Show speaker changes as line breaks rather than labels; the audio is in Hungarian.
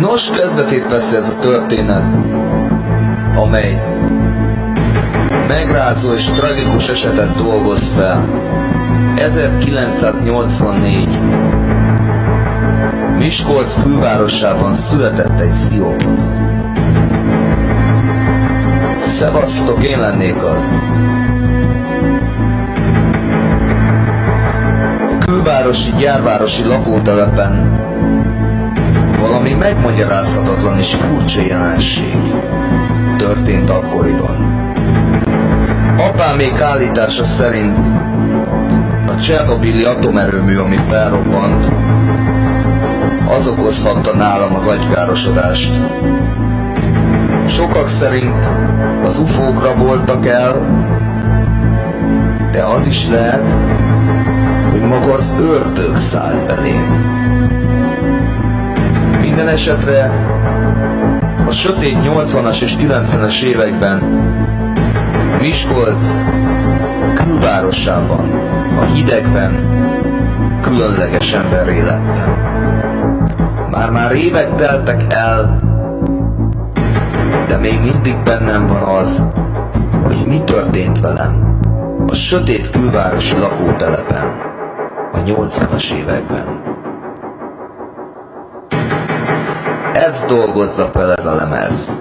most kezdetét veszi ez a történet, amely megrázó és tragikus esetet dolgoz fel. 1984. Miskolc külvárosában született egy sziópon. Szevasztok, én lennék az. A külvárosi gyárvárosi lakótelepen megmagyarázhatatlan és furcsa jelenség történt akkoriban. Apámék állítása szerint a Csernobili atomerőmű, ami felrobbant, az okozhatta nálam az agykárosodást. Sokak szerint az ufókra voltak el, de az is lehet, hogy maga az ördög szállt belém. Minden esetre a sötét 80-as és 90-es években Miskolc külvárosában, a hidegben különleges emberré lettem. Már-már évek teltek el, de még mindig bennem van az, hogy mi történt velem a sötét külvárosi lakótelepen a 80-as években. Ez dolgozza fel ez a lemez.